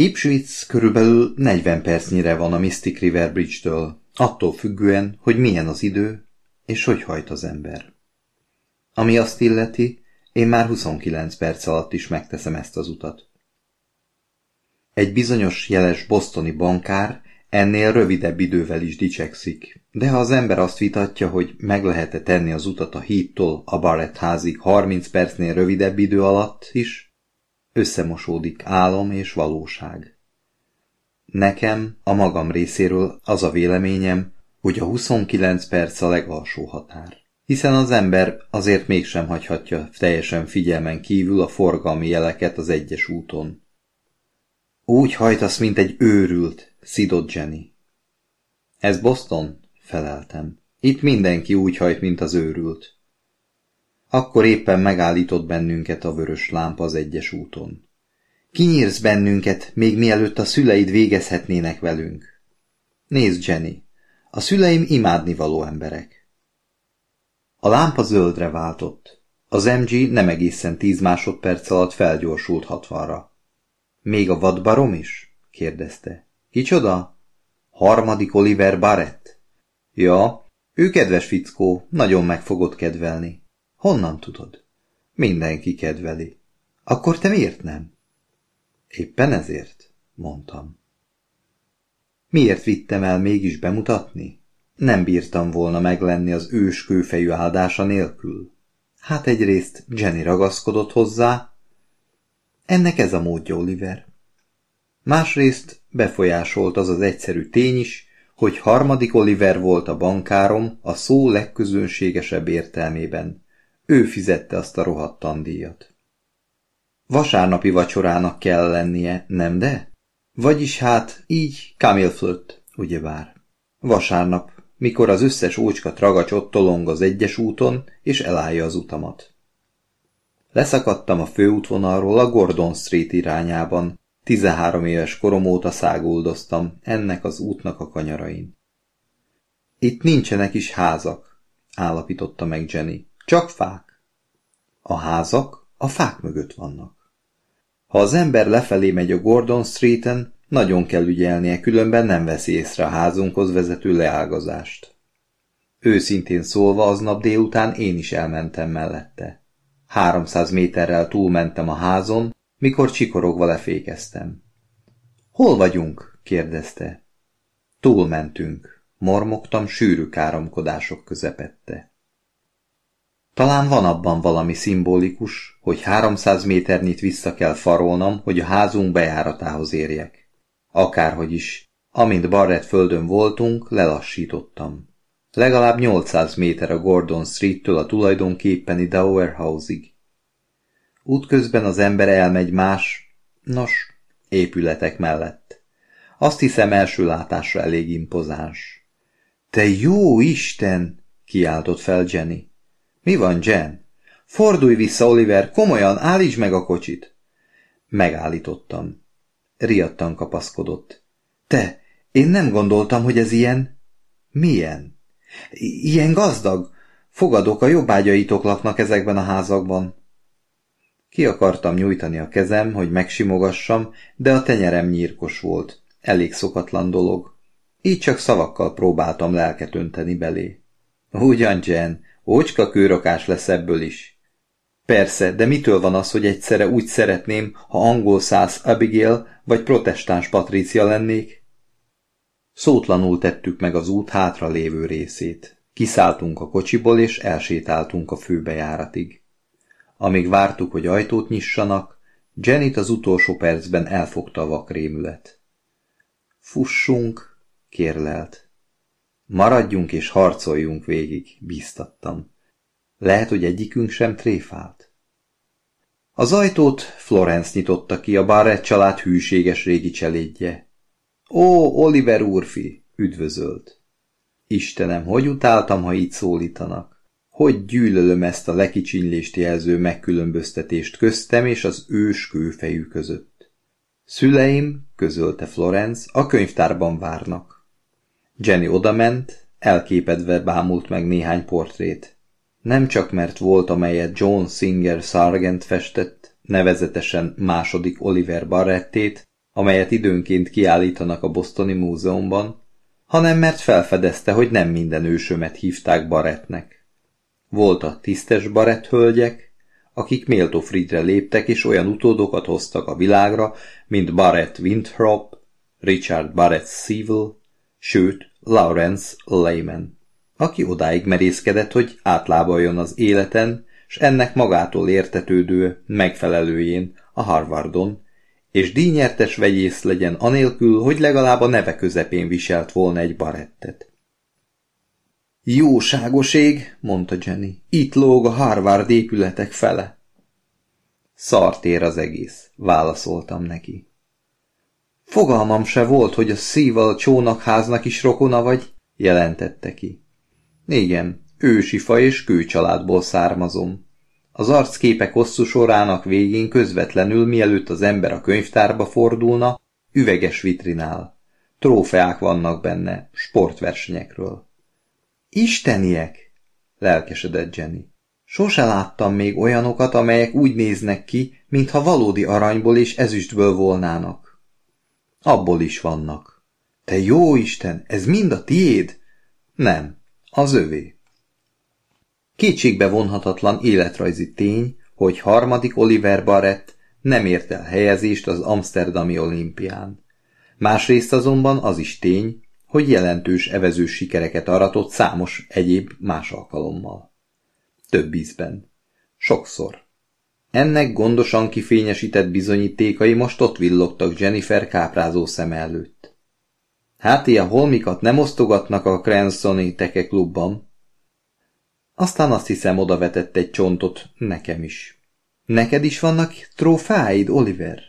Ipswich körülbelül 40 percnyire van a Mystic River Bridge-től, attól függően, hogy milyen az idő, és hogy hajt az ember. Ami azt illeti, én már 29 perc alatt is megteszem ezt az utat. Egy bizonyos jeles bosztoni bankár ennél rövidebb idővel is dicsekszik, de ha az ember azt vitatja, hogy meg lehet-e tenni az utat a hídtól a Barrett házig 30 percnél rövidebb idő alatt is, összemosódik álom és valóság. Nekem, a magam részéről az a véleményem, hogy a 29 perc a legalsó határ. Hiszen az ember azért mégsem hagyhatja teljesen figyelmen kívül a forgalmi jeleket az egyes úton. Úgy hajtasz, mint egy őrült, szidott Jenny. Ez Boston? Feleltem. Itt mindenki úgy hajt, mint az őrült. Akkor éppen megállított bennünket a vörös lámpa az egyes úton. Kinyírsz bennünket, még mielőtt a szüleid végezhetnének velünk. Nézd, Jenny, a szüleim imádnivaló emberek. A lámpa zöldre váltott. Az MG nem egészen tíz másodperc alatt felgyorsult hatvanra. Még a vadbarom is? kérdezte. Kicsoda? Harmadik Oliver Barrett? Ja, ő kedves fickó, nagyon meg fogod kedvelni. Honnan tudod? Mindenki kedveli. Akkor te miért nem? Éppen ezért, mondtam. Miért vittem el mégis bemutatni? Nem bírtam volna meglenni az ős kőfejű áldása nélkül. Hát egyrészt Jenny ragaszkodott hozzá. Ennek ez a módja, Oliver. Másrészt befolyásolt az az egyszerű tény is, hogy harmadik Oliver volt a bankárom a szó legközönségesebb értelmében. Ő fizette azt a rohadt tandíjat. Vasárnapi vacsorának kell lennie, nem de? Vagyis hát így kamélflött, ugyebár. Vasárnap, mikor az összes ócska tragacsot tolong az egyes úton, és elállja az utamat. Leszakadtam a főútvonalról a Gordon Street irányában, 13 éves korom óta száguldoztam ennek az útnak a kanyarain. Itt nincsenek is házak, állapította meg Jenny. Csak fák. A házak a fák mögött vannak. Ha az ember lefelé megy a Gordon Streeten, nagyon kell ügyelnie, különben nem veszi észre a házunkhoz vezető leágazást. Őszintén szólva aznap délután én is elmentem mellette. Háromszáz méterrel túlmentem a házon, mikor csikorogva lefékeztem. Hol vagyunk? kérdezte. Túlmentünk. Mormogtam sűrű káromkodások közepette. Talán van abban valami szimbolikus, hogy háromszáz méternyit vissza kell farolnom, hogy a házunk bejáratához érjek. Akárhogy is, amint Barrett földön voltunk, lelassítottam. Legalább 800 méter a Gordon Street-től a tulajdonképpeni Dower House-ig. Útközben az ember elmegy más, nos, épületek mellett. Azt hiszem első látásra elég impozáns. Te jó Isten! kiáltott fel Jenny. Mi van, Jen? Fordulj vissza, Oliver, komolyan, állítsd meg a kocsit! Megállítottam. Riadtan kapaszkodott. Te, én nem gondoltam, hogy ez ilyen... Milyen? Ilyen gazdag. Fogadok, a jobbágyaitok laknak ezekben a házakban. Ki akartam nyújtani a kezem, hogy megsimogassam, de a tenyerem nyírkos volt. Elég szokatlan dolog. Így csak szavakkal próbáltam lelket önteni belé. Ugyan, Jen, ócska kőrakás lesz ebből is. Persze, de mitől van az, hogy egyszerre úgy szeretném, ha angol száz Abigail vagy protestáns Patrícia lennék? Szótlanul tettük meg az út hátra lévő részét. Kiszálltunk a kocsiból, és elsétáltunk a főbejáratig. Amíg vártuk, hogy ajtót nyissanak, Janet az utolsó percben elfogta a vakrémület. Fussunk, kérlelt. Maradjunk és harcoljunk végig, bíztattam. Lehet, hogy egyikünk sem tréfált. Az ajtót Florence nyitotta ki, a Barrett család hűséges régi cselédje. Ó, Oliver úrfi, üdvözölt. Istenem, hogy utáltam, ha így szólítanak. Hogy gyűlölöm ezt a lekicsinlést jelző megkülönböztetést köztem és az ős kőfejű között. Szüleim, közölte Florence, a könyvtárban várnak. Jenny odament, elképedve bámult meg néhány portrét. Nem csak mert volt, amelyet John Singer Sargent festett, nevezetesen második Oliver Barrettét, amelyet időnként kiállítanak a Bostoni Múzeumban, hanem mert felfedezte, hogy nem minden ősömet hívták Barettnek. Voltak tisztes Barett hölgyek, akik méltó Friedre léptek és olyan utódokat hoztak a világra, mint Barrett Winthrop, Richard Barrett Sewell, sőt Lawrence Lehman, aki odáig merészkedett, hogy átlábaljon az életen, s ennek magától értetődő megfelelőjén a Harvardon, és díjnyertes vegyész legyen anélkül, hogy legalább a neve közepén viselt volna egy barettet. Jóságoség, mondta Jenny, itt lóg a Harvard épületek fele. Szart ér az egész, válaszoltam neki. Fogalmam se volt, hogy a szíval csónakháznak is rokona vagy, jelentette ki. Igen, ősi fa és kőcsaládból származom. Az arcképek hosszú sorának végén közvetlenül, mielőtt az ember a könyvtárba fordulna, üveges vitrinál. Trófeák vannak benne, sportversenyekről. Isteniek! lelkesedett Jenny. Sose láttam még olyanokat, amelyek úgy néznek ki, mintha valódi aranyból és ezüstből volnának. Abból is vannak. Te jó Isten, ez mind a tiéd? Nem, az övé. Kétségbe vonhatatlan életrajzi tény, hogy harmadik Oliver Barrett nem ért el helyezést az Amsterdami olimpián. Másrészt azonban az is tény, hogy jelentős evezős sikereket aratott számos egyéb más alkalommal. Több ízben. Sokszor. Ennek gondosan kifényesített bizonyítékai most ott villogtak Jennifer káprázó szem előtt. Hát ilyen holmikat nem osztogatnak a Cransoni Teke klubban, aztán azt hiszem odavetett egy csontot nekem is. Neked is vannak trófáid, Oliver?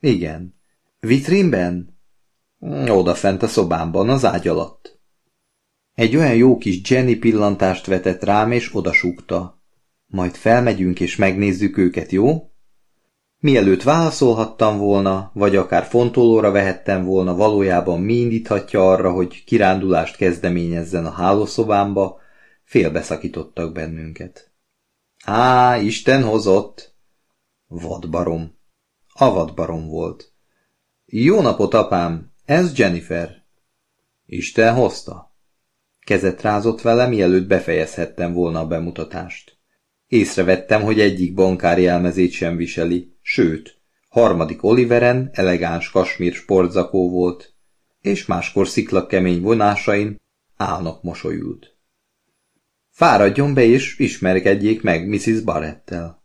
Igen. Vitrínben? Odafent a szobámban, az ágy alatt. Egy olyan jó kis Jenny pillantást vetett rám, és odasúgta. Majd felmegyünk és megnézzük őket, jó? Mielőtt válaszolhattam volna, vagy akár fontolóra vehettem volna, valójában mi indíthatja arra, hogy kirándulást kezdeményezzen a hálószobámba, Félbeszakítottak bennünket. Á, Isten hozott! Vadbarom. A vadbarom volt. Jó napot, apám! Ez Jennifer. Isten hozta. Kezet rázott vele, mielőtt befejezhettem volna a bemutatást. Észrevettem, hogy egyik bankár jelmezét sem viseli, sőt, harmadik Oliveren elegáns kasmír sportzakó volt, és máskor sziklak kemény vonásain állnak mosolyult. Fáradjon be és ismerkedjék meg Mrs. Barrettel.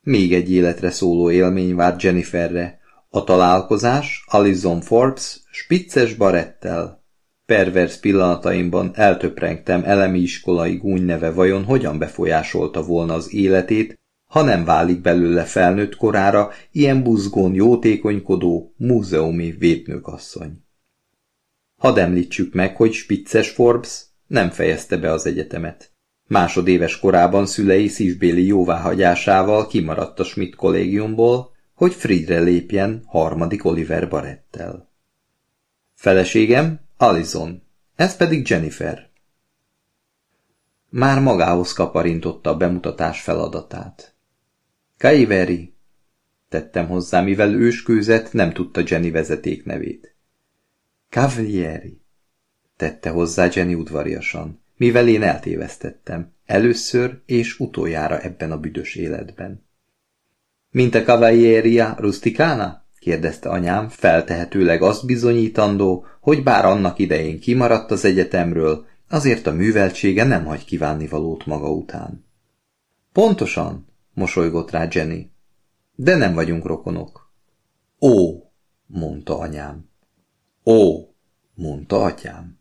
Még egy életre szóló élmény várt Jenniferre. A találkozás Alison Forbes spicces Barrettel. Pervers pillanataimban eltöprengtem elemi iskolai gúny neve vajon hogyan befolyásolta volna az életét, ha nem válik belőle felnőtt korára ilyen buzgón jótékonykodó, múzeumi védnökasszony. Hadd említsük meg, hogy Spitces Forbes nem fejezte be az egyetemet. Másodéves korában szülei szívbéli jóváhagyásával kimaradt a Schmidt kollégiumból, hogy Friedre lépjen harmadik Oliver Barettel. Feleségem Alison, ez pedig Jennifer. Már magához kaparintotta a bemutatás feladatát. Kaiveri, tettem hozzá, mivel őskőzet nem tudta Jenny vezeték nevét. Cavalieri tette hozzá Jenny udvariasan, mivel én eltévesztettem, először és utoljára ebben a büdös életben. Mint a cavalleria rusticana? Kérdezte anyám, feltehetőleg azt bizonyítandó, hogy bár annak idején kimaradt az egyetemről, azért a műveltsége nem hagy kívánni valót maga után. Pontosan, mosolygott rá Jenny. De nem vagyunk rokonok. Ó, mondta anyám. Ó, mondta atyám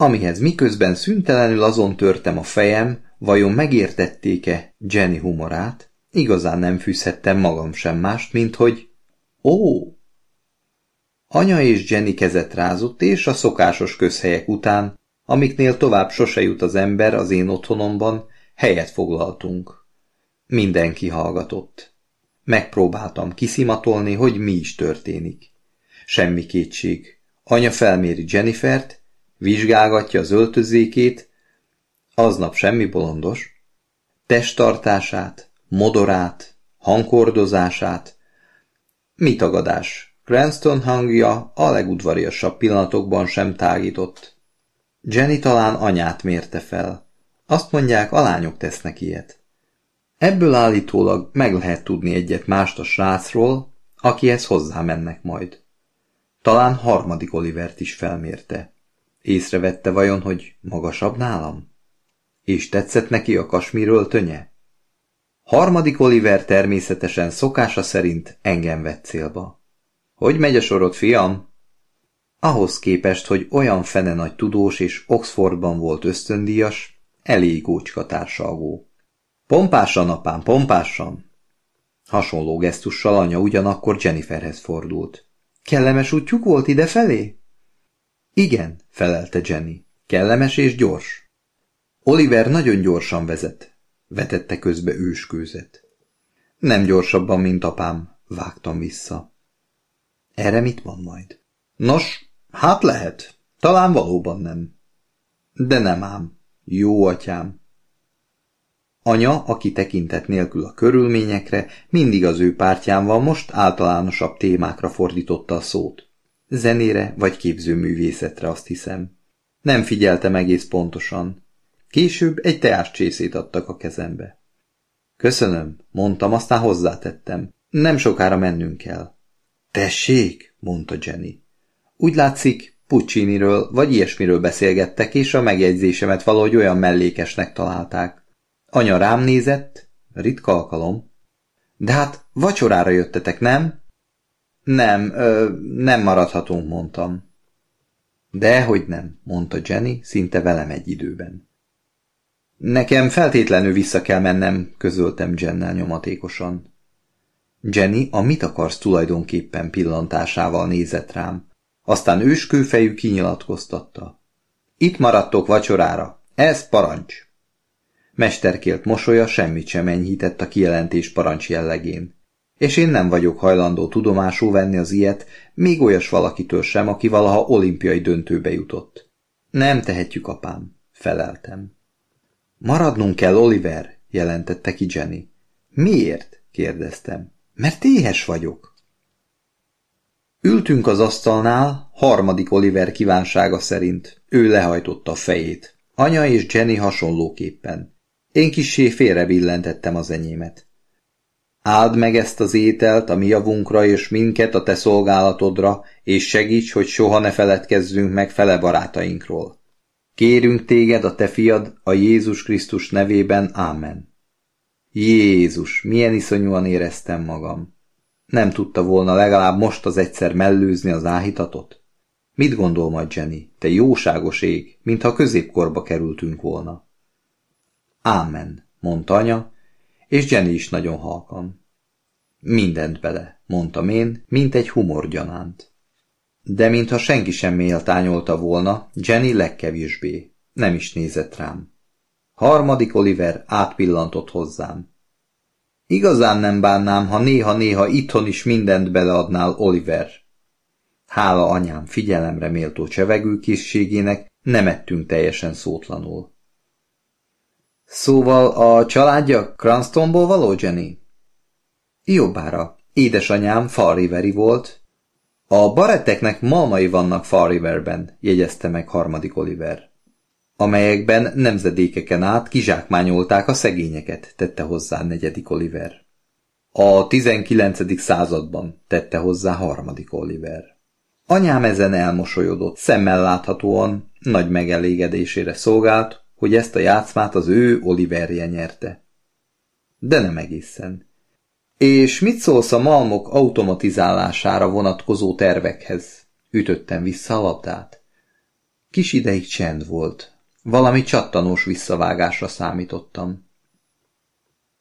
amihez miközben szüntelenül azon törtem a fejem, vajon megértették-e Jenny humorát, igazán nem fűzhettem magam sem mást, mint hogy ó! Anya és Jenny kezet rázott, és a szokásos közhelyek után, amiknél tovább sose jut az ember az én otthonomban, helyet foglaltunk. Mindenki hallgatott. Megpróbáltam kiszimatolni, hogy mi is történik. Semmi kétség. Anya felméri Jennifert, vizsgálgatja az öltözékét, aznap semmi bolondos, testtartását, modorát, hangkordozását, mi tagadás, Cranston hangja a legudvariasabb pillanatokban sem tágított. Jenny talán anyát mérte fel. Azt mondják, a lányok tesznek ilyet. Ebből állítólag meg lehet tudni egyet mást a srácról, akihez hozzá mennek majd. Talán harmadik Olivert is felmérte. Észrevette vajon, hogy magasabb nálam? És tetszett neki a kasmíről tönye? Harmadik Oliver természetesen szokása szerint engem vett célba. Hogy megy a sorod, fiam? Ahhoz képest, hogy olyan fene nagy tudós és Oxfordban volt ösztöndíjas, elég ócska társalgó. Pompásan, apám, pompásan! Hasonló gesztussal anya ugyanakkor Jenniferhez fordult. Kellemes útjuk volt idefelé? Igen, felelte Jenny. Kellemes és gyors. Oliver nagyon gyorsan vezet, vetette közbe őskőzet. Nem gyorsabban, mint apám, vágtam vissza. Erre mit mond majd? Nos, hát lehet. Talán valóban nem. De nem ám. Jó atyám. Anya, aki tekintet nélkül a körülményekre, mindig az ő pártján van, most általánosabb témákra fordította a szót. Zenére vagy képzőművészetre azt hiszem. Nem figyeltem egész pontosan. Később egy teáscsészét adtak a kezembe. Köszönöm, mondtam, aztán hozzátettem. Nem sokára mennünk kell. Tessék, mondta Jenny. Úgy látszik, Pucciniről vagy ilyesmiről beszélgettek, és a megjegyzésemet valahogy olyan mellékesnek találták. Anya rám nézett, ritka alkalom. De hát vacsorára jöttetek, nem? Nem, ö, nem maradhatunk, mondtam. Dehogy nem, mondta Jenny, szinte velem egy időben. Nekem feltétlenül vissza kell mennem, közöltem Jennel nyomatékosan. Jenny a mit akarsz tulajdonképpen pillantásával nézett rám. Aztán őskőfejű kinyilatkoztatta. Itt maradtok vacsorára. Ez parancs. Mesterkélt mosolya semmit sem enyhített a kijelentés parancs jellegén. És én nem vagyok hajlandó tudomásul venni az ilyet, még olyas valakitől sem, aki valaha olimpiai döntőbe jutott. Nem tehetjük, apám, feleltem. Maradnunk kell, Oliver, jelentette ki Jenny. Miért? kérdeztem. Mert éhes vagyok. Ültünk az asztalnál, harmadik Oliver kívánsága szerint. Ő lehajtotta a fejét. Anya és Jenny hasonlóképpen. Én kissé félre billentettem az enyémet. Áld meg ezt az ételt a mi javunkra és minket a te szolgálatodra, és segíts, hogy soha ne feledkezzünk meg fele barátainkról. Kérünk téged a te fiad a Jézus Krisztus nevében, ámen. Jézus, milyen iszonyúan éreztem magam. Nem tudta volna legalább most az egyszer mellőzni az áhítatot? Mit gondol majd Jenny, te jóságos ég, mintha középkorba kerültünk volna? Ámen, mondta anya, és Jenny is nagyon halkan. Mindent bele, mondtam én, mint egy humorgyanánt. De mintha senki sem méltányolta volna, Jenny legkevésbé. Nem is nézett rám. Harmadik Oliver átpillantott hozzám. Igazán nem bánnám, ha néha-néha itthon is mindent beleadnál Oliver. Hála anyám figyelemre méltó csevegő készségének nem ettünk teljesen szótlanul. Szóval a családja Cranstonból való, Jenny? Jobbára. Édesanyám Fall Riveri volt. A baretteknek malmai vannak Fall Riverben, jegyezte meg harmadik Oliver amelyekben nemzedékeken át kizsákmányolták a szegényeket, tette hozzá negyedik Oliver. A tizenkilencedik században, tette hozzá harmadik Oliver. Anyám ezen elmosolyodott, szemmel láthatóan, nagy megelégedésére szolgált, hogy ezt a játszmát az ő Oliverje nyerte. De nem egészen. És mit szólsz a malmok automatizálására vonatkozó tervekhez? Ütöttem vissza a labdát. Kis ideig csend volt. Valami csattanós visszavágásra számítottam.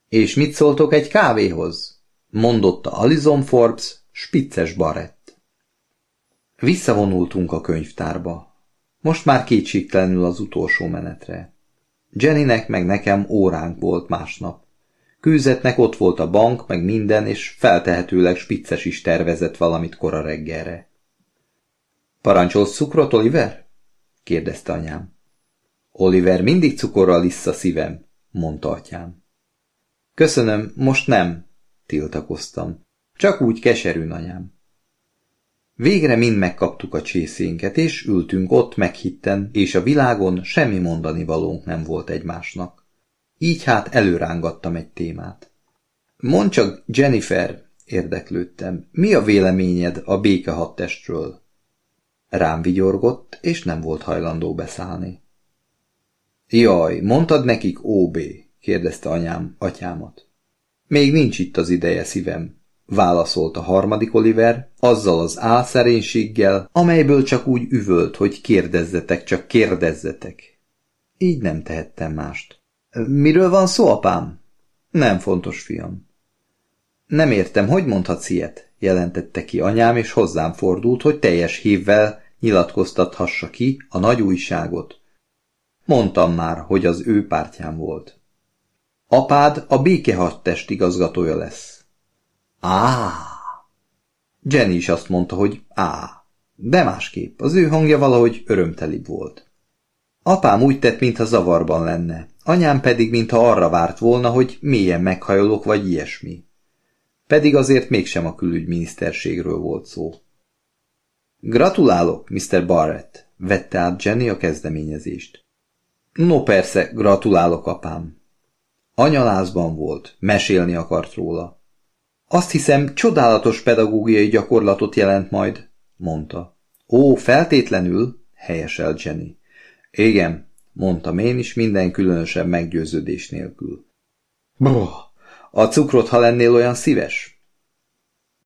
És mit szóltok egy kávéhoz? mondotta Alison Forbes, spicces barett. Visszavonultunk a könyvtárba. Most már kétségtelenül az utolsó menetre. Jennynek meg nekem óránk volt másnap. Kőzetnek ott volt a bank, meg minden, és feltehetőleg spicces is tervezett valamit kora reggelre. Parancsolsz cukrot, Oliver? kérdezte anyám. Oliver mindig cukorral a szívem, mondta atyám. Köszönöm, most nem, tiltakoztam. Csak úgy keserű, anyám. Végre mind megkaptuk a csészénket, és ültünk ott meghitten, és a világon semmi mondani valónk nem volt egymásnak. Így hát előrángattam egy témát. Mondd csak, Jennifer, érdeklődtem, mi a véleményed a békehadtestről? Rám vigyorgott, és nem volt hajlandó beszállni. Jaj, mondtad nekik OB? kérdezte anyám atyámat. Még nincs itt az ideje, szívem, válaszolt a harmadik Oliver, azzal az álszerénységgel, amelyből csak úgy üvölt, hogy kérdezzetek, csak kérdezzetek. Így nem tehettem mást. Miről van szó, apám? Nem fontos, fiam. Nem értem, hogy mondhatsz ilyet? jelentette ki anyám, és hozzám fordult, hogy teljes hívvel nyilatkoztathassa ki a nagy újságot. Mondtam már, hogy az ő pártján volt. Apád a békehadtest igazgatója lesz. Á! Jenny is azt mondta, hogy á, de másképp, az ő hangja valahogy örömtelibb volt. Apám úgy tett, mintha zavarban lenne, anyám pedig, mintha arra várt volna, hogy mélyen meghajolok, vagy ilyesmi. Pedig azért mégsem a külügyminiszterségről volt szó. Gratulálok, Mr. Barrett, vette át Jenny a kezdeményezést. No persze, gratulálok, apám. Anyalázban volt, mesélni akart róla. Azt hiszem, csodálatos pedagógiai gyakorlatot jelent majd, mondta. Ó, feltétlenül, helyesel Jenny. Igen, mondtam én is minden különösebb meggyőződés nélkül. Brr, a cukrot, ha lennél olyan szíves?